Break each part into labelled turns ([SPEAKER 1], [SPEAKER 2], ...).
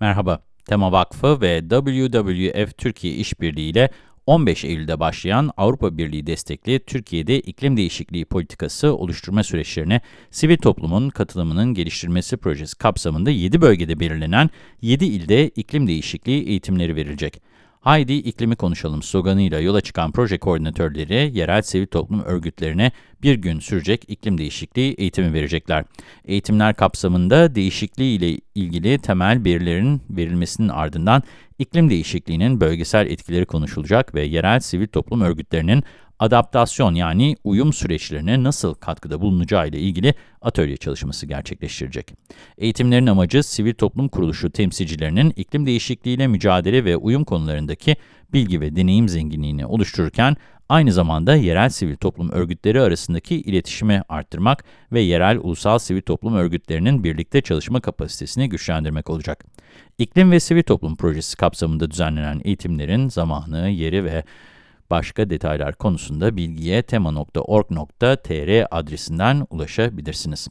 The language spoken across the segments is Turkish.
[SPEAKER 1] Merhaba, Tema Vakfı ve WWF Türkiye İşbirliği ile 15 Eylül'de başlayan Avrupa Birliği destekli Türkiye'de iklim değişikliği politikası oluşturma süreçlerine sivil toplumun katılımının geliştirilmesi projesi kapsamında 7 bölgede belirlenen 7 ilde iklim değişikliği eğitimleri verilecek. Haydi iklimi konuşalım sloganıyla yola çıkan proje koordinatörleri yerel sivil toplum örgütlerine bir gün sürecek iklim değişikliği eğitimi verecekler. Eğitimler kapsamında değişikliği ile ilgili temel verilerin verilmesinin ardından iklim değişikliğinin bölgesel etkileri konuşulacak ve yerel sivil toplum örgütlerinin adaptasyon yani uyum süreçlerine nasıl katkıda bulunacağı ile ilgili atölye çalışması gerçekleştirecek. Eğitimlerin amacı sivil toplum kuruluşu temsilcilerinin iklim değişikliğiyle mücadele ve uyum konularındaki bilgi ve deneyim zenginliğini oluştururken aynı zamanda yerel sivil toplum örgütleri arasındaki iletişimi arttırmak ve yerel ulusal sivil toplum örgütlerinin birlikte çalışma kapasitesini güçlendirmek olacak. İklim ve Sivil Toplum Projesi kapsamında düzenlenen eğitimlerin zamanı, yeri ve Başka detaylar konusunda bilgiye tema.org.tr adresinden ulaşabilirsiniz.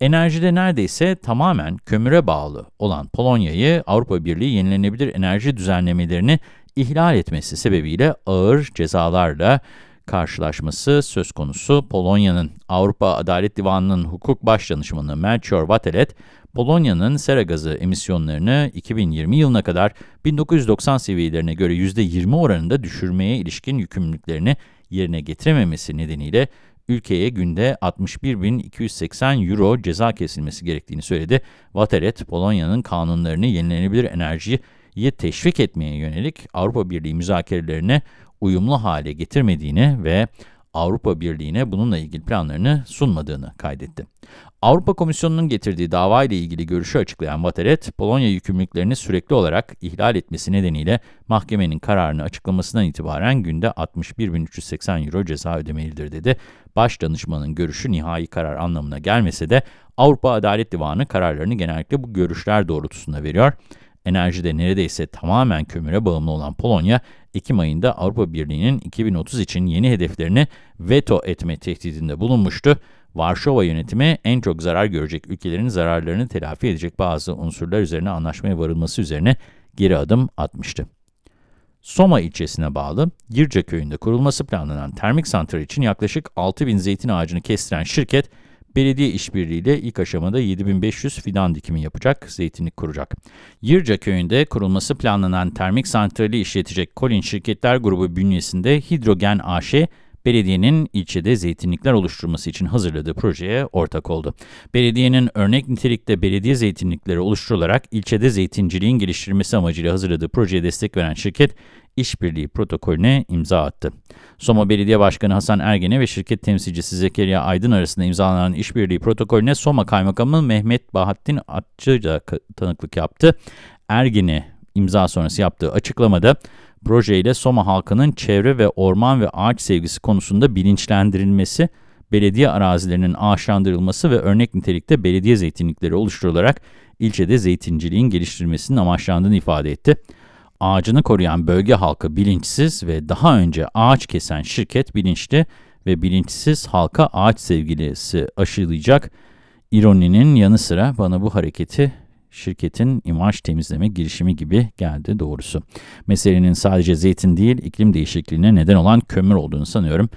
[SPEAKER 1] Enerjide neredeyse tamamen kömüre bağlı olan Polonya'yı Avrupa Birliği yenilenebilir enerji düzenlemelerini ihlal etmesi sebebiyle ağır cezalarla karşılaşması söz konusu. Polonya'nın Avrupa Adalet Divanı'nın hukuk başdanışmanı Melchior Vatelet, Polonya'nın sera gazı emisyonlarını 2020 yılına kadar 1990 seviyelerine göre %20 oranında düşürmeye ilişkin yükümlülüklerini yerine getirememesi nedeniyle ülkeye günde 61.280 euro ceza kesilmesi gerektiğini söyledi. Vataret, Polonya'nın kanunlarını yenilenebilir enerjiyi teşvik etmeye yönelik Avrupa Birliği müzakerelerine uyumlu hale getirmediğini ve Avrupa Birliği'ne bununla ilgili planlarını sunmadığını kaydetti. Avrupa Komisyonu'nun getirdiği dava ile ilgili görüşü açıklayan Vateret, Polonya yükümlülüklerini sürekli olarak ihlal etmesi nedeniyle mahkemenin kararını açıklamasından itibaren günde 61.380 euro ceza ödemelidir dedi. Baş danışmanın görüşü nihai karar anlamına gelmese de Avrupa Adalet Divanı kararlarını genellikle bu görüşler doğrultusunda veriyor. Enerjide neredeyse tamamen kömüre bağımlı olan Polonya, Ekim ayında Avrupa Birliği'nin 2030 için yeni hedeflerini veto etme tehdidinde bulunmuştu. Varşova yönetimi en çok zarar görecek ülkelerin zararlarını telafi edecek bazı unsurlar üzerine anlaşmaya varılması üzerine geri adım atmıştı. Soma ilçesine bağlı Girce köyünde kurulması planlanan termik santral için yaklaşık 6000 zeytin ağacını kestiren şirket, belediye işbirliğiyle ilk aşamada 7500 fidan dikimi yapacak, zeytinlik kuracak. Yırca köyünde kurulması planlanan termik santrali işletecek Kolin Şirketler Grubu bünyesinde Hidrogen AŞ, belediyenin ilçede zeytinlikler oluşturması için hazırladığı projeye ortak oldu. Belediyenin örnek nitelikte belediye zeytinlikleri oluşturularak ilçede zeytinciliğin geliştirilmesi amacıyla hazırladığı projeye destek veren şirket, işbirliği protokolüne imza attı. Soma Belediye Başkanı Hasan Ergen'e ve şirket temsilcisi Zekeriya Aydın arasında imzalanan işbirliği protokolüne Soma Kaymakamı Mehmet Bahattin Atçı da tanıklık yaptı. Ergen'e imza sonrası yaptığı açıklamada, projeyle Soma halkının çevre ve orman ve ağaç sevgisi konusunda bilinçlendirilmesi, belediye arazilerinin ağaçlandırılması ve örnek nitelikte belediye zeytinlikleri oluşturularak ilçede zeytinciliğin geliştirilmesinin amaçlandığını ifade etti. Ağacını koruyan bölge halkı bilinçsiz ve daha önce ağaç kesen şirket bilinçli ve bilinçsiz halka ağaç sevgilisi aşılayacak ironinin yanı sıra bana bu hareketi şirketin imaj temizleme girişimi gibi geldi doğrusu. Meselenin sadece zeytin değil iklim değişikliğine neden olan kömür olduğunu sanıyorum.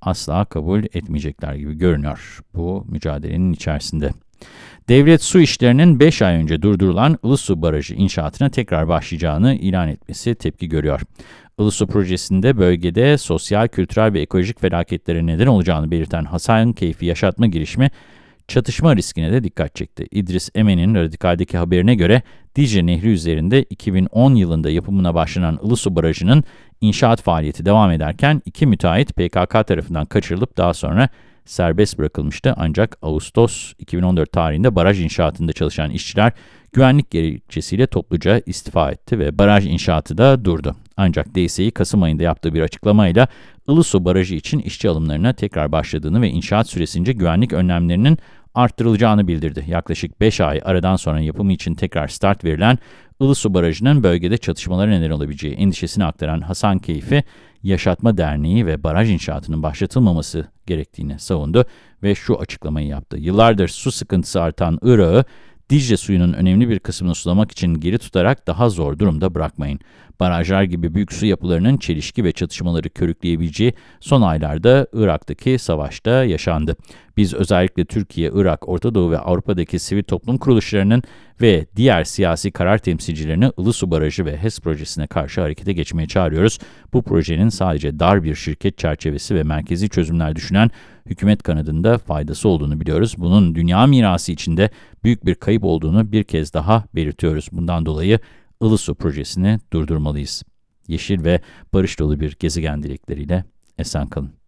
[SPEAKER 1] Asla kabul etmeyecekler gibi görünüyor bu mücadelenin içerisinde. Devlet su işlerinin 5 ay önce durdurulan Ilısu Barajı inşaatına tekrar başlayacağını ilan etmesi tepki görüyor. Ilısu projesinde bölgede sosyal, kültürel ve ekolojik felaketlere neden olacağını belirten Hasan Keyfi Yaşatma girişimi çatışma riskine de dikkat çekti. İdris Emen'in Radikal'deki haberine göre Dicle Nehri üzerinde 2010 yılında yapımına başlanan Ilısu Barajı'nın inşaat faaliyeti devam ederken iki müteahhit PKK tarafından kaçırılıp daha sonra serbest bırakılmıştı. Ancak Ağustos 2014 tarihinde baraj inşaatında çalışan işçiler güvenlik gerekçesiyle topluca istifa etti ve baraj inşaatı da durdu. Ancak DSİ Kasım ayında yaptığı bir açıklamayla Ilısu Barajı için işçi alımlarına tekrar başladığını ve inşaat süresince güvenlik önlemlerinin arttırılacağını bildirdi. Yaklaşık 5 ay aradan sonra yapımı için tekrar start verilen Ilısu Barajı'nın bölgede çatışmalara neden olabileceği endişesini aktaran Hasan Keyfi, Yaşatma Derneği ve baraj inşaatının başlatılmaması gerektiğini savundu ve şu açıklamayı yaptı. Yıllardır su sıkıntısı artan Irak'ı Dicle suyunun önemli bir kısmını sulamak için geri tutarak daha zor durumda bırakmayın. Barajlar gibi büyük su yapılarının çelişki ve çatışmaları körükleyebileceği son aylarda Irak'taki savaşta yaşandı. Biz özellikle Türkiye, Irak, Orta Doğu ve Avrupa'daki sivil toplum kuruluşlarının ve diğer siyasi karar temsilcilerini Ilısu Barajı ve HES projesine karşı harekete geçmeye çağırıyoruz. Bu projenin sadece dar bir şirket çerçevesi ve merkezi çözümler düşünen hükümet kanadında faydası olduğunu biliyoruz. Bunun dünya mirası içinde büyük bir kayıp olduğunu bir kez daha belirtiyoruz. Bundan dolayı Ilısu projesini durdurmalıyız. Yeşil ve barış dolu bir gezegen dilekleriyle esen kalın.